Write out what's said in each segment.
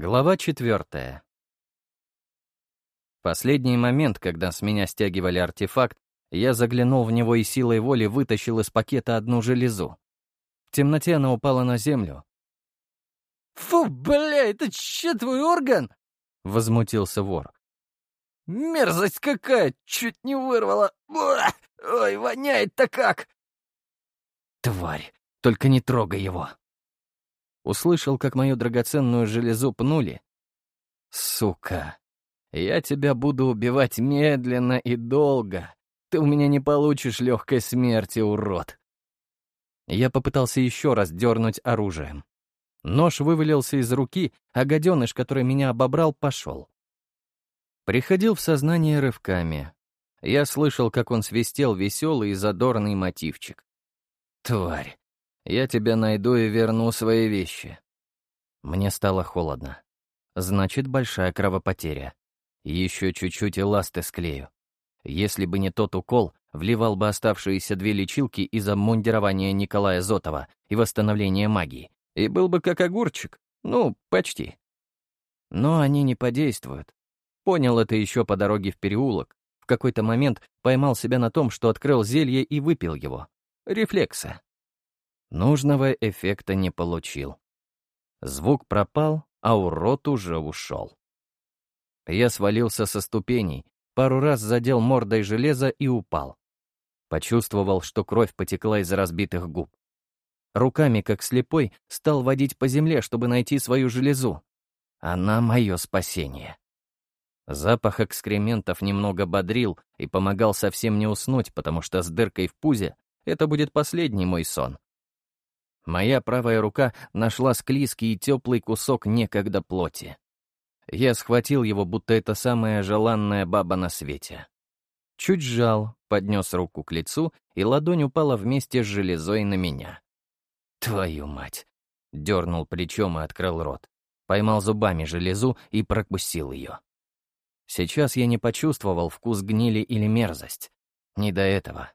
Глава четвертая. Последний момент, когда с меня стягивали артефакт, я заглянул в него и силой воли вытащил из пакета одну железу. В темноте она упала на землю. «Фу, бля, это че твой орган?» — возмутился вор. «Мерзость какая! Чуть не вырвала! Ой, воняет-то как!» «Тварь! Только не трогай его!» Услышал, как мою драгоценную железу пнули. «Сука! Я тебя буду убивать медленно и долго. Ты у меня не получишь легкой смерти, урод!» Я попытался еще раз дернуть оружием. Нож вывалился из руки, а гаденыш, который меня обобрал, пошел. Приходил в сознание рывками. Я слышал, как он свистел веселый и задорный мотивчик. «Тварь, я тебя найду и верну свои вещи». Мне стало холодно. Значит, большая кровопотеря. Еще чуть-чуть и ласты склею. Если бы не тот укол, вливал бы оставшиеся две лечилки из обмундирования Николая Зотова и восстановления магии, и был бы как огурчик. Ну, почти. Но они не подействуют. Понял это еще по дороге в переулок. В какой-то момент поймал себя на том, что открыл зелье и выпил его. Рефлекса. Нужного эффекта не получил. Звук пропал, а урод уже ушел. Я свалился со ступеней, пару раз задел мордой железо и упал. Почувствовал, что кровь потекла из разбитых губ. Руками, как слепой, стал водить по земле, чтобы найти свою железу. Она — мое спасение. Запах экскрементов немного бодрил и помогал совсем не уснуть, потому что с дыркой в пузе это будет последний мой сон. Моя правая рука нашла склизкий и теплый кусок некогда плоти. Я схватил его, будто это самая желанная баба на свете. Чуть сжал, поднес руку к лицу, и ладонь упала вместе с железой на меня. «Твою мать!» — дернул плечом и открыл рот. Поймал зубами железу и прокусил ее. Сейчас я не почувствовал вкус гнили или мерзость. Не до этого.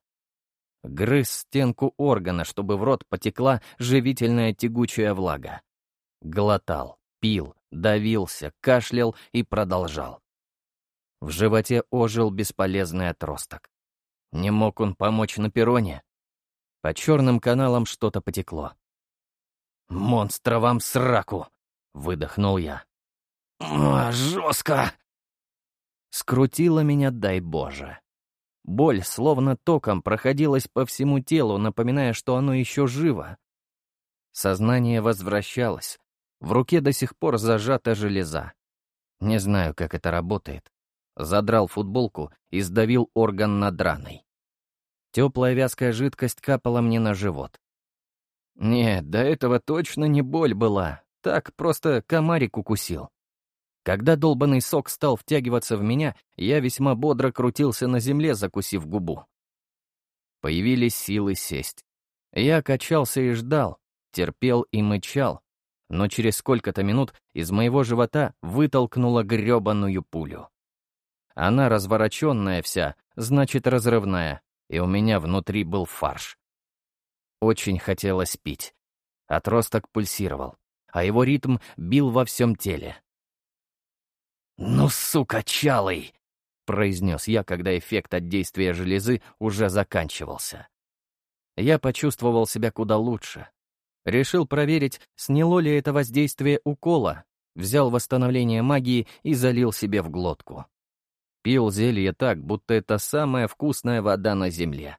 Грыз стенку органа, чтобы в рот потекла живительная тягучая влага. Глотал, пил, давился, кашлял и продолжал. В животе ожил бесполезный отросток. Не мог он помочь на перроне. По черным каналам что-то потекло. «Монстра вам сраку!» — выдохнул я. «Жестко!» Скрутила меня, дай Боже. Боль словно током проходилась по всему телу, напоминая, что оно еще живо. Сознание возвращалось. В руке до сих пор зажата железа. Не знаю, как это работает. Задрал футболку и сдавил орган над раной. Теплая вязкая жидкость капала мне на живот. Нет, до этого точно не боль была. Так просто комарик укусил. Когда долбанный сок стал втягиваться в меня, я весьма бодро крутился на земле, закусив губу. Появились силы сесть. Я качался и ждал, терпел и мычал, но через сколько-то минут из моего живота вытолкнула грёбаную пулю. Она развороченная вся, значит, разрывная, и у меня внутри был фарш. Очень хотелось пить. Отросток пульсировал, а его ритм бил во всем теле. «Ну, сука, чалый!» — произнес я, когда эффект от действия железы уже заканчивался. Я почувствовал себя куда лучше. Решил проверить, сняло ли это воздействие укола, взял восстановление магии и залил себе в глотку. Пил зелье так, будто это самая вкусная вода на земле.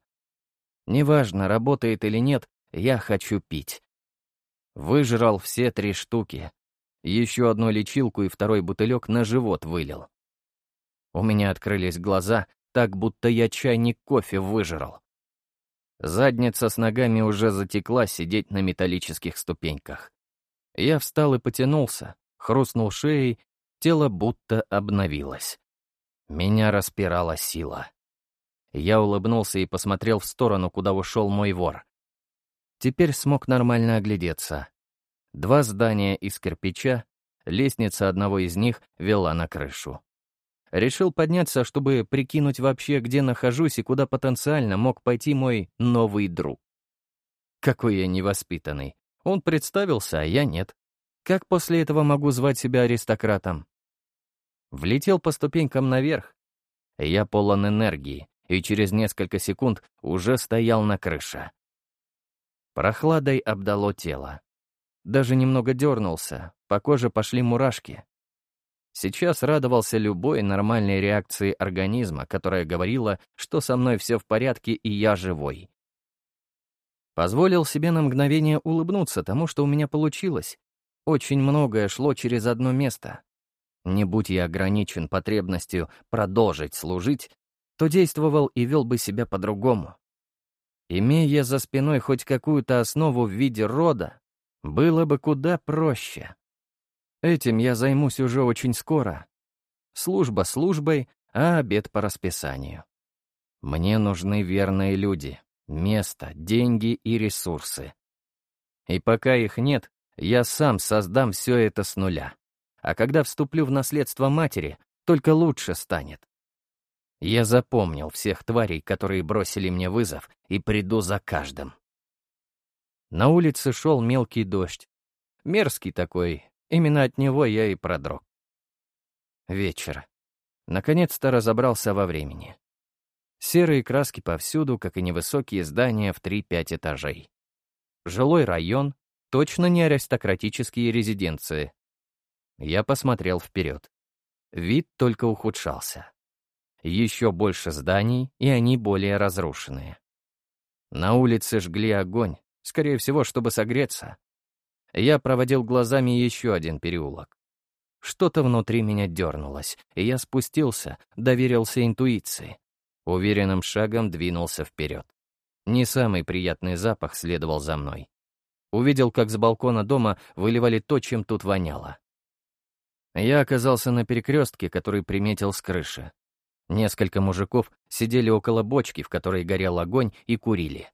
Неважно, работает или нет, я хочу пить. Выжрал все три штуки, еще одну лечилку и второй бутылек на живот вылил. У меня открылись глаза, так будто я чайник кофе выжрал. Задница с ногами уже затекла сидеть на металлических ступеньках. Я встал и потянулся, хрустнул шеей, тело будто обновилось. Меня распирала сила. Я улыбнулся и посмотрел в сторону, куда ушел мой вор. Теперь смог нормально оглядеться. Два здания из кирпича, лестница одного из них вела на крышу. Решил подняться, чтобы прикинуть вообще, где нахожусь и куда потенциально мог пойти мой новый друг. Какой я невоспитанный. Он представился, а я нет. Как после этого могу звать себя аристократом? Влетел по ступенькам наверх. Я полон энергии, и через несколько секунд уже стоял на крыше. Прохладой обдало тело. Даже немного дернулся, по коже пошли мурашки. Сейчас радовался любой нормальной реакции организма, которая говорила, что со мной все в порядке и я живой. Позволил себе на мгновение улыбнуться тому, что у меня получилось. Очень многое шло через одно место. Не будь я ограничен потребностью продолжить служить, то действовал и вел бы себя по-другому. Имея за спиной хоть какую-то основу в виде рода, было бы куда проще. Этим я займусь уже очень скоро. Служба службой, а обед по расписанию. Мне нужны верные люди, место, деньги и ресурсы. И пока их нет, я сам создам все это с нуля. А когда вступлю в наследство матери, только лучше станет. Я запомнил всех тварей, которые бросили мне вызов, и приду за каждым. На улице шел мелкий дождь. Мерзкий такой, именно от него я и продрог. Вечер. Наконец-то разобрался во времени. Серые краски повсюду, как и невысокие здания в 3-5 этажей. Жилой район, точно не аристократические резиденции. Я посмотрел вперед. Вид только ухудшался. Еще больше зданий, и они более разрушенные. На улице жгли огонь, скорее всего, чтобы согреться. Я проводил глазами еще один переулок. Что-то внутри меня дернулось, и я спустился, доверился интуиции. Уверенным шагом двинулся вперед. Не самый приятный запах следовал за мной. Увидел, как с балкона дома выливали то, чем тут воняло. Я оказался на перекрестке, который приметил с крыши. Несколько мужиков сидели около бочки, в которой горел огонь, и курили.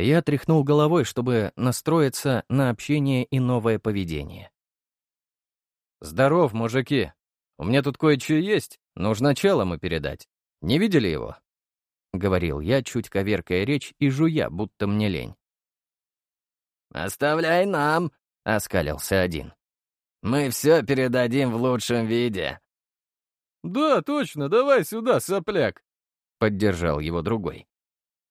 Я тряхнул головой, чтобы настроиться на общение и новое поведение. «Здоров, мужики. У меня тут кое-что есть, нужно челому передать. Не видели его?» — говорил я, чуть коверкая речь и жуя, будто мне лень. «Оставляй нам», — оскалился один. «Мы все передадим в лучшем виде». «Да, точно, давай сюда, сопляк!» — поддержал его другой.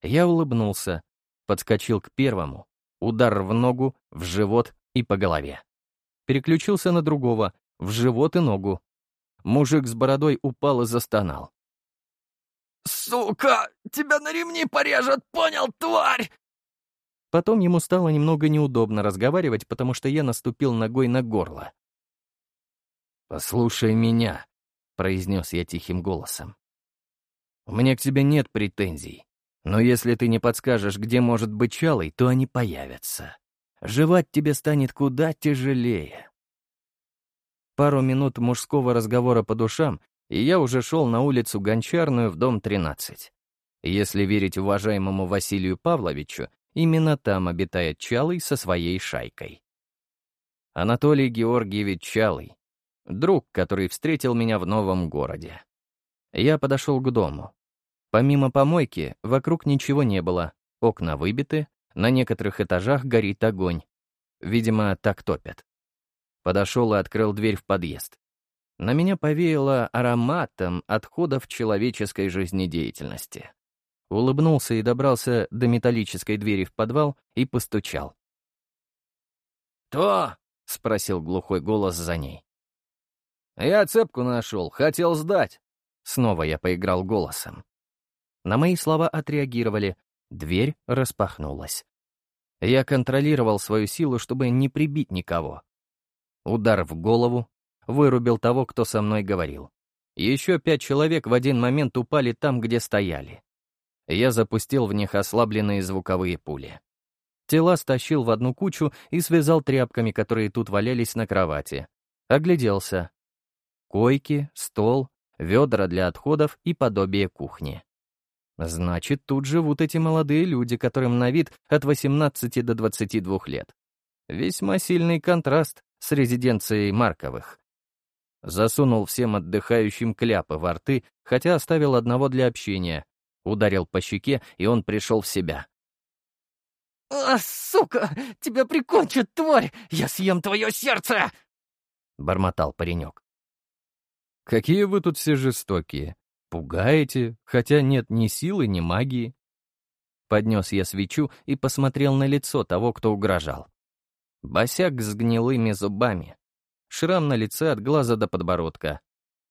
Я улыбнулся, подскочил к первому, удар в ногу, в живот и по голове. Переключился на другого, в живот и ногу. Мужик с бородой упал и застонал. «Сука! Тебя на ремни порежут, понял, тварь!» Потом ему стало немного неудобно разговаривать, потому что я наступил ногой на горло. «Послушай меня», произнес я тихим голосом. «У меня к тебе нет претензий, но если ты не подскажешь, где может быть чалый, то они появятся. Жевать тебе станет куда тяжелее». Пару минут мужского разговора по душам, и я уже шел на улицу Гончарную в дом 13. Если верить уважаемому Василию Павловичу, именно там обитает Чалый со своей шайкой. Анатолий Георгиевич Чалый, Друг, который встретил меня в новом городе. Я подошел к дому. Помимо помойки, вокруг ничего не было. Окна выбиты, на некоторых этажах горит огонь. Видимо, так топят. Подошел и открыл дверь в подъезд. На меня повеяло ароматом отходов человеческой жизнедеятельности. Улыбнулся и добрался до металлической двери в подвал и постучал. «Кто?» — спросил глухой голос за ней. «Я цепку нашел, хотел сдать». Снова я поиграл голосом. На мои слова отреагировали. Дверь распахнулась. Я контролировал свою силу, чтобы не прибить никого. Удар в голову вырубил того, кто со мной говорил. Еще пять человек в один момент упали там, где стояли. Я запустил в них ослабленные звуковые пули. Тела стащил в одну кучу и связал тряпками, которые тут валялись на кровати. Огляделся. Койки, стол, ведра для отходов и подобие кухни. Значит, тут живут эти молодые люди, которым на вид от 18 до 22 лет. Весьма сильный контраст с резиденцией Марковых. Засунул всем отдыхающим кляпы во рты, хотя оставил одного для общения. Ударил по щеке, и он пришел в себя. «А, сука! Тебя прикончат, тварь! Я съем твое сердце!» — бормотал паренек. «Какие вы тут все жестокие! Пугаете, хотя нет ни силы, ни магии!» Поднес я свечу и посмотрел на лицо того, кто угрожал. Босяк с гнилыми зубами. Шрам на лице от глаза до подбородка.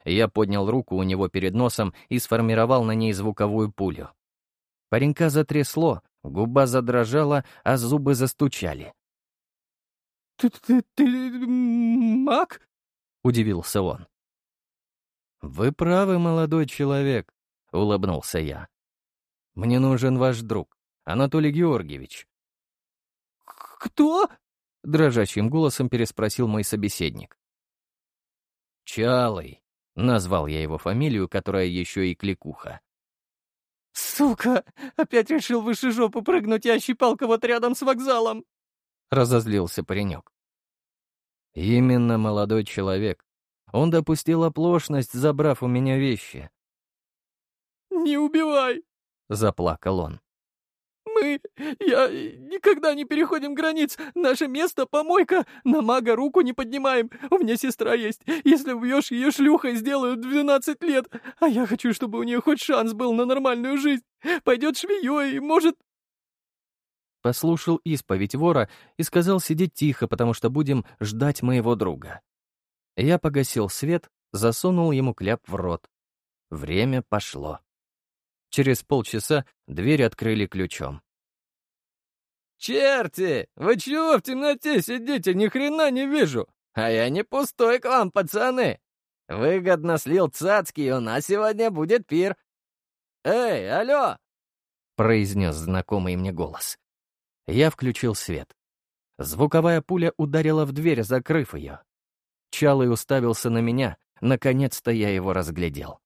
Я поднял руку у него перед носом и сформировал на ней звуковую пулю. Паренька затрясло, губа задрожала, а зубы застучали. «Ты, ты, ты маг?» — удивился он. «Вы правы, молодой человек», — улыбнулся я. «Мне нужен ваш друг, Анатолий Георгиевич». «Кто?» — дрожащим голосом переспросил мой собеседник. «Чалый», — назвал я его фамилию, которая еще и кликуха. «Сука! Опять решил выше жопы прыгнуть, я щипал кого-то рядом с вокзалом!» — разозлился паренек. «Именно молодой человек. Он допустил оплошность, забрав у меня вещи». «Не убивай!» — заплакал он. «Мы... Я... никогда не переходим границ. Наше место — помойка. На мага руку не поднимаем. У меня сестра есть. Если убьешь ее шлюхой, сделают 12 лет. А я хочу, чтобы у нее хоть шанс был на нормальную жизнь. Пойдет швеей, может...» Послушал исповедь вора и сказал сидеть тихо, потому что будем ждать моего друга. Я погасил свет, засунул ему кляп в рот. Время пошло. Через полчаса дверь открыли ключом. «Черти! Вы чего в темноте сидите? Ни хрена не вижу! А я не пустой к вам, пацаны! Выгодно слил цацки, и у нас сегодня будет пир! Эй, алло!» — произнес знакомый мне голос. Я включил свет. Звуковая пуля ударила в дверь, закрыв ее. Чалый уставился на меня, наконец-то я его разглядел.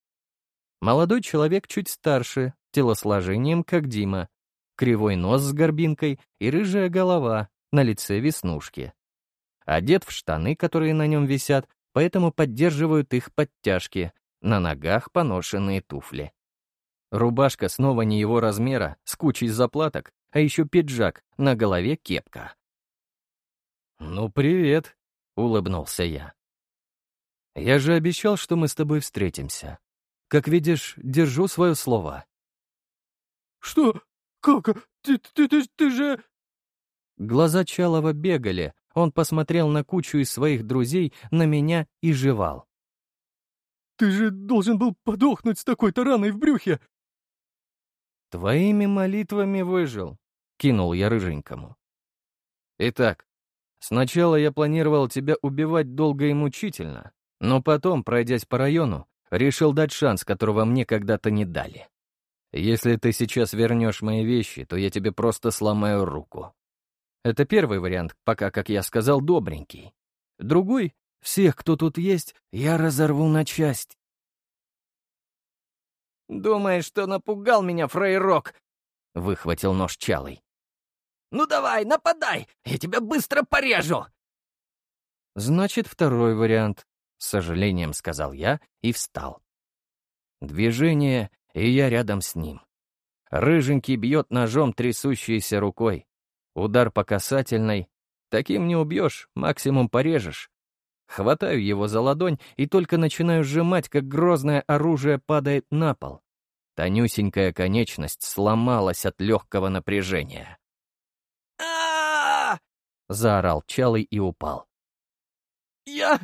Молодой человек чуть старше, телосложением, как Дима. Кривой нос с горбинкой и рыжая голова, на лице веснушки. Одет в штаны, которые на нем висят, поэтому поддерживают их подтяжки, на ногах поношенные туфли. Рубашка снова не его размера, с кучей заплаток, а еще пиджак, на голове кепка. «Ну, привет», — улыбнулся я. «Я же обещал, что мы с тобой встретимся. Как видишь, держу свое слово». «Что? Как? Ты, ты, ты, ты же...» Глаза Чалова бегали, он посмотрел на кучу из своих друзей, на меня и жевал. «Ты же должен был подохнуть с такой-то раной в брюхе!» «Твоими молитвами выжил», — кинул я рыженькому. «Итак, сначала я планировал тебя убивать долго и мучительно, но потом, пройдясь по району, Решил дать шанс, которого мне когда-то не дали. Если ты сейчас вернешь мои вещи, то я тебе просто сломаю руку. Это первый вариант, пока, как я сказал, добренький. Другой — всех, кто тут есть, я разорву на часть. «Думаешь, что напугал меня, фрейрок?» — выхватил нож Чалый. «Ну давай, нападай, я тебя быстро порежу!» Значит, второй вариант. С сожалением сказал я и встал. Движение, и я рядом с ним. Рыженький бьет ножом трясущейся рукой. Удар по касательной. Таким не убьешь, максимум порежешь. Хватаю его за ладонь и только начинаю сжимать, как грозное оружие падает на пол. Тонюсенькая конечность сломалась от легкого напряжения. Заорал Чалый и упал. «Я...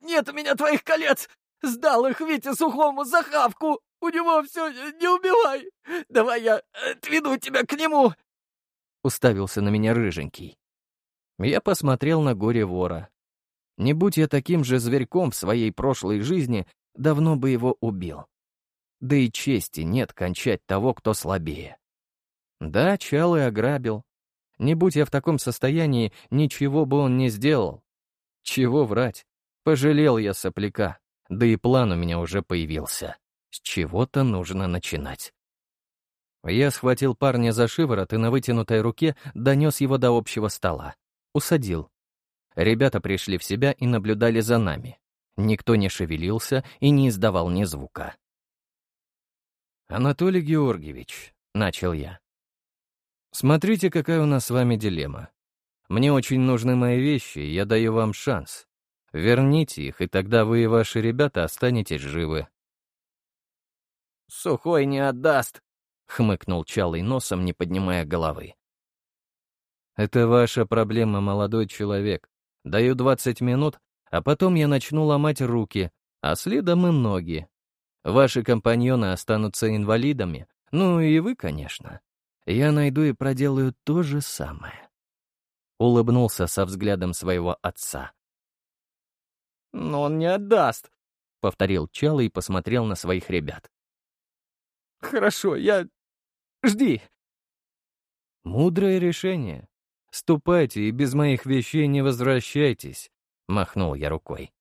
Нет у меня твоих колец! Сдал их Вите Сухому за хавку! У него все... Не убивай! Давай я отведу тебя к нему!» Уставился на меня рыженький. Я посмотрел на горе вора. Не будь я таким же зверьком в своей прошлой жизни, давно бы его убил. Да и чести нет кончать того, кто слабее. Да, Чалый ограбил. Не будь я в таком состоянии, ничего бы он не сделал. Чего врать? Пожалел я сопляка, да и план у меня уже появился. С чего-то нужно начинать. Я схватил парня за шиворот и на вытянутой руке донес его до общего стола. Усадил. Ребята пришли в себя и наблюдали за нами. Никто не шевелился и не издавал ни звука. «Анатолий Георгиевич», — начал я, Смотрите, какая у нас с вами дилемма. Мне очень нужны мои вещи, и я даю вам шанс. Верните их, и тогда вы и ваши ребята останетесь живы. «Сухой не отдаст», — хмыкнул Чалый носом, не поднимая головы. «Это ваша проблема, молодой человек. Даю 20 минут, а потом я начну ломать руки, а следом и ноги. Ваши компаньоны останутся инвалидами, ну и вы, конечно. Я найду и проделаю то же самое». Улыбнулся со взглядом своего отца. «Но он не отдаст», — повторил Чалый и посмотрел на своих ребят. «Хорошо, я... Жди!» «Мудрое решение. Ступайте и без моих вещей не возвращайтесь», — махнул я рукой.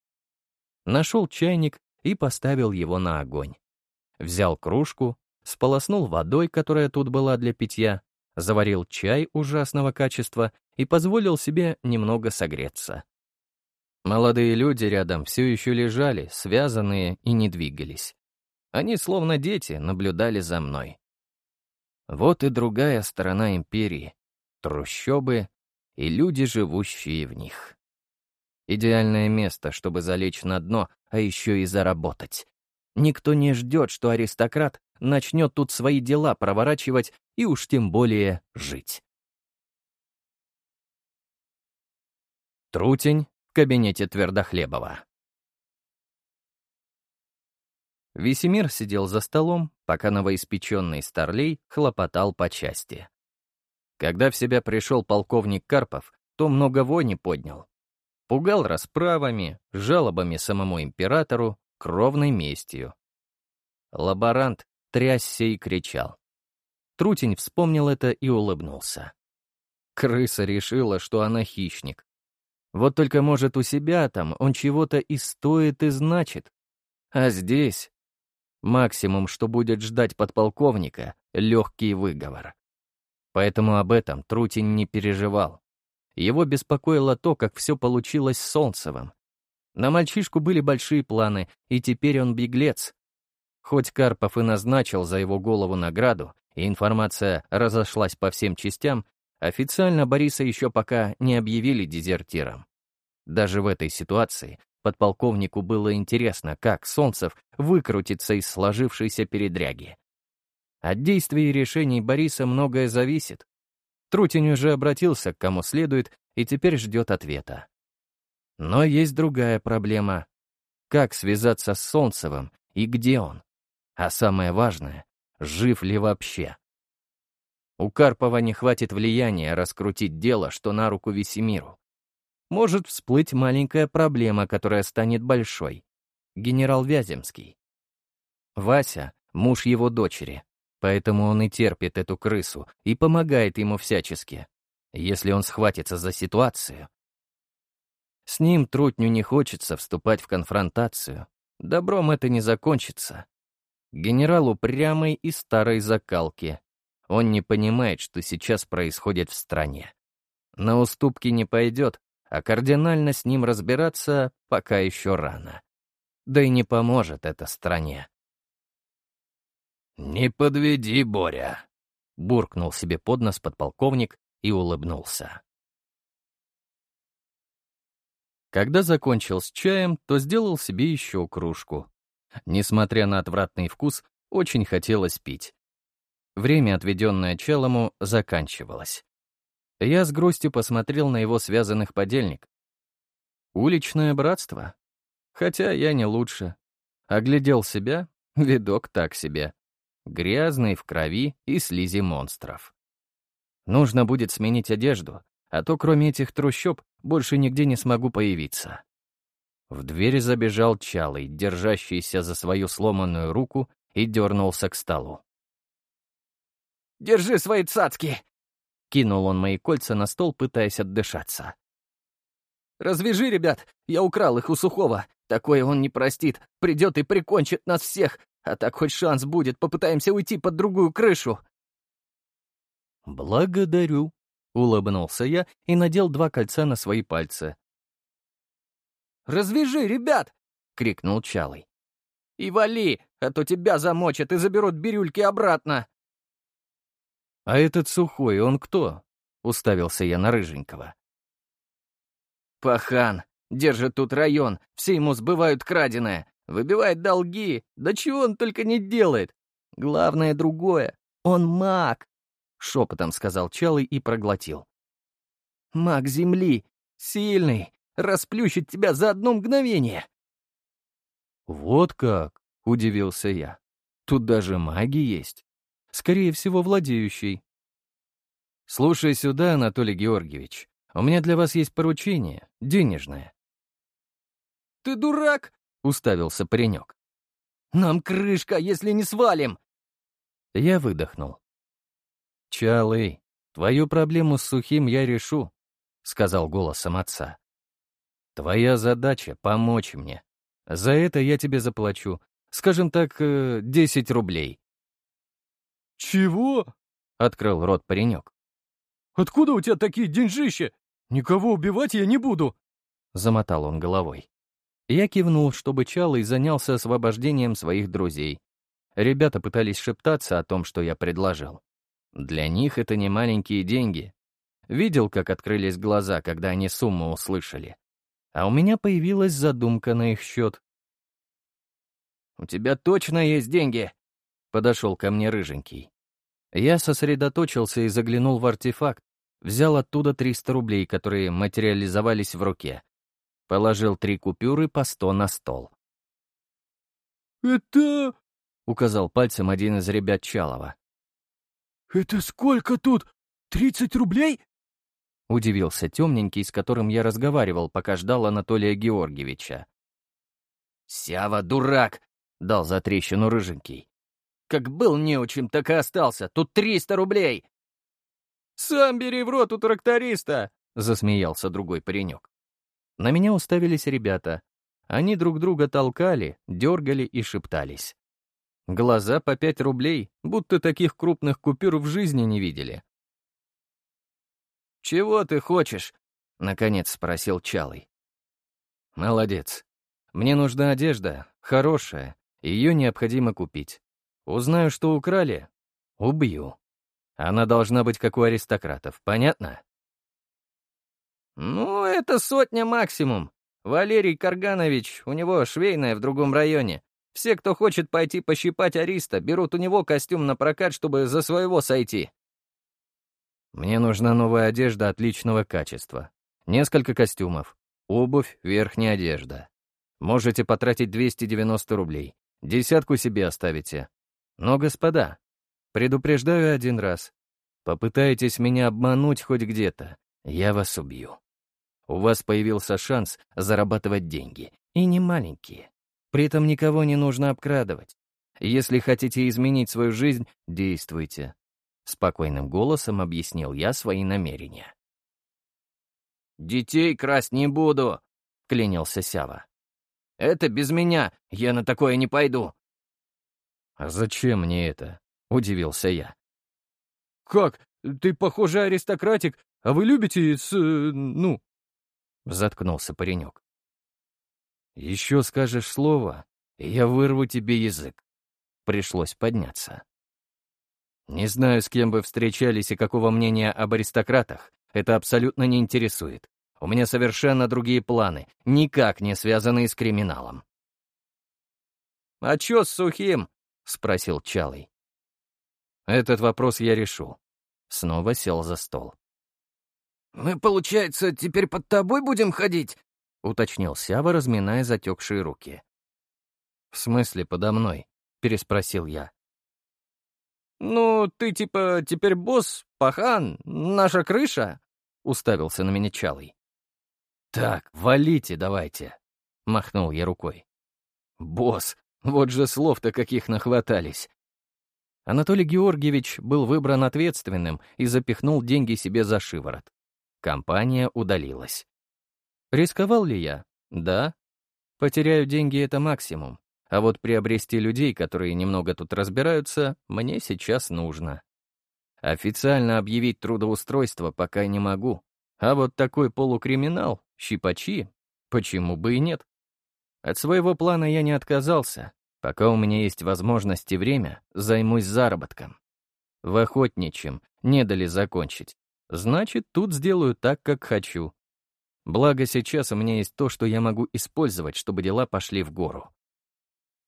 Нашел чайник и поставил его на огонь. Взял кружку, сполоснул водой, которая тут была для питья, заварил чай ужасного качества и позволил себе немного согреться. Молодые люди рядом все еще лежали, связанные и не двигались. Они, словно дети, наблюдали за мной. Вот и другая сторона империи — трущобы и люди, живущие в них. Идеальное место, чтобы залечь на дно, а еще и заработать. Никто не ждет, что аристократ начнет тут свои дела проворачивать и уж тем более жить. Трутень в кабинете Твердохлебова. Весемир сидел за столом, пока новоиспеченный старлей хлопотал по части. Когда в себя пришел полковник Карпов, то много вони поднял. Пугал расправами, жалобами самому императору, кровной местью. Лаборант трясся и кричал. Трутень вспомнил это и улыбнулся. Крыса решила, что она хищник. Вот только, может, у себя там он чего-то и стоит, и значит. А здесь Максимум, что будет ждать подполковника — легкий выговор. Поэтому об этом Трутень не переживал. Его беспокоило то, как все получилось с Солнцевым. На мальчишку были большие планы, и теперь он беглец. Хоть Карпов и назначил за его голову награду, и информация разошлась по всем частям, официально Бориса еще пока не объявили дезертиром. Даже в этой ситуации Подполковнику было интересно, как Солнцев выкрутится из сложившейся передряги. От действий и решений Бориса многое зависит. Трутень уже обратился к кому следует и теперь ждет ответа. Но есть другая проблема. Как связаться с Солнцевым и где он? А самое важное, жив ли вообще? У Карпова не хватит влияния раскрутить дело, что на руку Весемиру может всплыть маленькая проблема, которая станет большой. Генерал Вяземский. Вася — муж его дочери, поэтому он и терпит эту крысу и помогает ему всячески, если он схватится за ситуацию. С ним Трутню не хочется вступать в конфронтацию. Добром это не закончится. Генерал упрямый и старой закалки. Он не понимает, что сейчас происходит в стране. На уступки не пойдет, а кардинально с ним разбираться пока еще рано. Да и не поможет это стране. «Не подведи, Боря!» — буркнул себе под нос подполковник и улыбнулся. Когда закончил с чаем, то сделал себе еще кружку. Несмотря на отвратный вкус, очень хотелось пить. Время, отведенное Челому, заканчивалось. Я с грустью посмотрел на его связанных подельник. Уличное братство? Хотя я не лучше. Оглядел себя, видок так себе. Грязный, в крови и слизи монстров. Нужно будет сменить одежду, а то кроме этих трущоб больше нигде не смогу появиться. В дверь забежал Чалый, держащийся за свою сломанную руку, и дернулся к столу. «Держи свои цацки!» Кинул он мои кольца на стол, пытаясь отдышаться. «Развяжи, ребят! Я украл их у Сухого. Такое он не простит. Придет и прикончит нас всех. А так хоть шанс будет. Попытаемся уйти под другую крышу». «Благодарю», — улыбнулся я и надел два кольца на свои пальцы. «Развяжи, ребят!» — крикнул Чалый. «И вали, а то тебя замочат и заберут бирюльки обратно!» «А этот сухой, он кто?» — уставился я на Рыженького. «Пахан! Держит тут район, все ему сбывают краденое, выбивает долги, да чего он только не делает. Главное другое, он маг!» — шепотом сказал Чалый и проглотил. «Маг Земли! Сильный! Расплющит тебя за одно мгновение!» «Вот как!» — удивился я. «Тут даже маги есть. Скорее всего, владеющий». «Слушай сюда, Анатолий Георгиевич. У меня для вас есть поручение, денежное». «Ты дурак?» — уставился паренек. «Нам крышка, если не свалим!» Я выдохнул. «Чалый, твою проблему с сухим я решу», — сказал голосом отца. «Твоя задача — помочь мне. За это я тебе заплачу, скажем так, 10 э, рублей». «Чего?» — открыл рот паренек. «Откуда у тебя такие деньжища? Никого убивать я не буду!» Замотал он головой. Я кивнул, чтобы Чалый занялся освобождением своих друзей. Ребята пытались шептаться о том, что я предложил. Для них это не маленькие деньги. Видел, как открылись глаза, когда они сумму услышали а у меня появилась задумка на их счет. «У тебя точно есть деньги?» — подошел ко мне рыженький. Я сосредоточился и заглянул в артефакт, взял оттуда 300 рублей, которые материализовались в руке. Положил три купюры по 100 на стол. «Это...» — указал пальцем один из ребят Чалова. «Это сколько тут? Тридцать рублей?» — удивился темненький, с которым я разговаривал, пока ждал Анатолия Георгиевича. «Сява, дурак!» — дал за трещину рыженький. «Как был неучим, так и остался. Тут триста рублей!» «Сам бери в рот у тракториста!» — засмеялся другой паренек. На меня уставились ребята. Они друг друга толкали, дергали и шептались. Глаза по пять рублей, будто таких крупных купюр в жизни не видели. «Чего ты хочешь?» — наконец спросил Чалый. «Молодец. Мне нужна одежда, хорошая, ее необходимо купить. Узнаю, что украли — убью. Она должна быть как у аристократов, понятно?» «Ну, это сотня максимум. Валерий Карганович, у него швейная в другом районе. Все, кто хочет пойти пощипать ариста, берут у него костюм на прокат, чтобы за своего сойти. Мне нужна новая одежда отличного качества. Несколько костюмов. Обувь, верхняя одежда. Можете потратить 290 рублей. Десятку себе оставите. Но, господа, предупреждаю один раз. Попытаетесь меня обмануть хоть где-то, я вас убью. У вас появился шанс зарабатывать деньги, и не маленькие. При этом никого не нужно обкрадывать. Если хотите изменить свою жизнь, действуйте. Спокойным голосом объяснил я свои намерения. «Детей красть не буду», — клянился Сява. «Это без меня, я на такое не пойду». «А зачем мне это?» — удивился я. «Как? Ты, похоже, аристократик, а вы любите с... ну...» Заткнулся паренек. «Еще скажешь слово, и я вырву тебе язык». Пришлось подняться. Не знаю, с кем вы встречались и какого мнения об аристократах. Это абсолютно не интересует. У меня совершенно другие планы, никак не связанные с криминалом. «А чё с сухим?» — спросил Чалый. Этот вопрос я решу. Снова сел за стол. «Мы, получается, теперь под тобой будем ходить?» — уточнил Сява, разминая затекшие руки. «В смысле подо мной?» — переспросил я. «Ну, ты типа теперь босс, пахан, наша крыша?» — уставился на меня Чалый. «Так, валите давайте», — махнул я рукой. «Босс, вот же слов-то каких нахватались». Анатолий Георгиевич был выбран ответственным и запихнул деньги себе за шиворот. Компания удалилась. Рисковал ли я? Да. Потеряю деньги — это максимум. А вот приобрести людей, которые немного тут разбираются, мне сейчас нужно. Официально объявить трудоустройство пока не могу. А вот такой полукриминал, щипачи, почему бы и нет? От своего плана я не отказался. Пока у меня есть возможность и время, займусь заработком. В охотничьем, не дали закончить. Значит, тут сделаю так, как хочу. Благо сейчас у меня есть то, что я могу использовать, чтобы дела пошли в гору.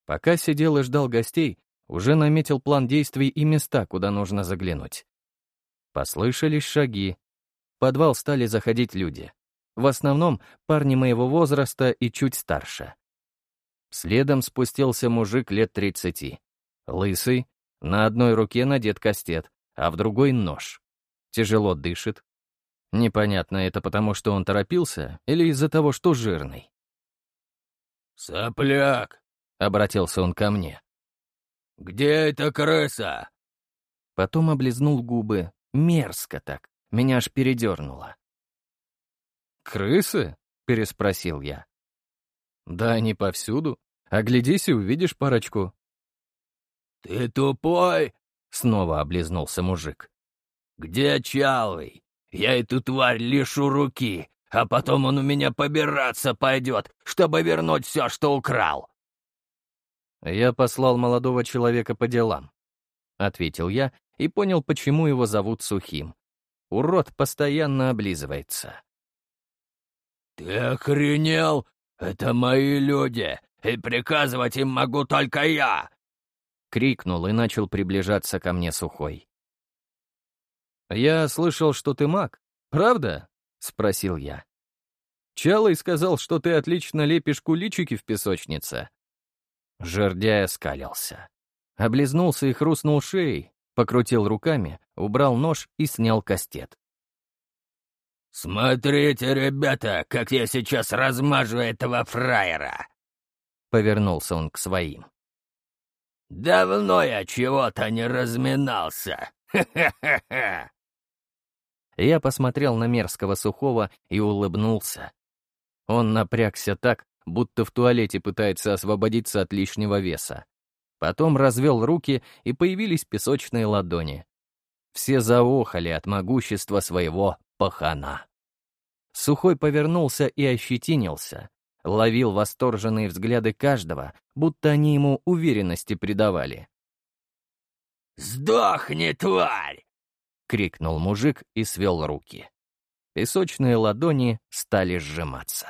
Пока сидел и ждал гостей, уже наметил план действий и места, куда нужно заглянуть. Послышались шаги. В подвал стали заходить люди. В основном парни моего возраста и чуть старше. Следом спустился мужик лет тридцати. Лысый, на одной руке надет кастет, а в другой — нож. Тяжело дышит. Непонятно, это потому, что он торопился, или из-за того, что жирный. «Сопляк!» — обратился он ко мне. «Где эта крыса?» Потом облизнул губы. Мерзко так. Меня аж передернуло. «Крысы?» — переспросил я. «Да они повсюду. Оглядись и увидишь парочку». «Ты тупой?» — снова облизнулся мужик. «Где Чалый? Я эту тварь лишу руки, а потом он у меня побираться пойдет, чтобы вернуть все, что украл». «Я послал молодого человека по делам», — ответил я и понял, почему его зовут Сухим. Урод постоянно облизывается. «Ты охренел? Это мои люди, и приказывать им могу только я!» Крикнул и начал приближаться ко мне Сухой. «Я слышал, что ты маг, правда?» — спросил я. «Чалый сказал, что ты отлично лепишь куличики в песочнице». Жердяй оскалился. Облизнулся и хрустнул шеей, покрутил руками, убрал нож и снял кастет. «Смотрите, ребята, как я сейчас размажу этого фраера!» Повернулся он к своим. «Давно я чего-то не разминался! Ха-ха-ха-ха!» Я посмотрел на мерзкого сухого и улыбнулся. Он напрягся так, будто в туалете пытается освободиться от лишнего веса. Потом развел руки, и появились песочные ладони. Все заохали от могущества своего пахана. Сухой повернулся и ощетинился, ловил восторженные взгляды каждого, будто они ему уверенности придавали. «Сдохни, тварь!» — крикнул мужик и свел руки. Песочные ладони стали сжиматься.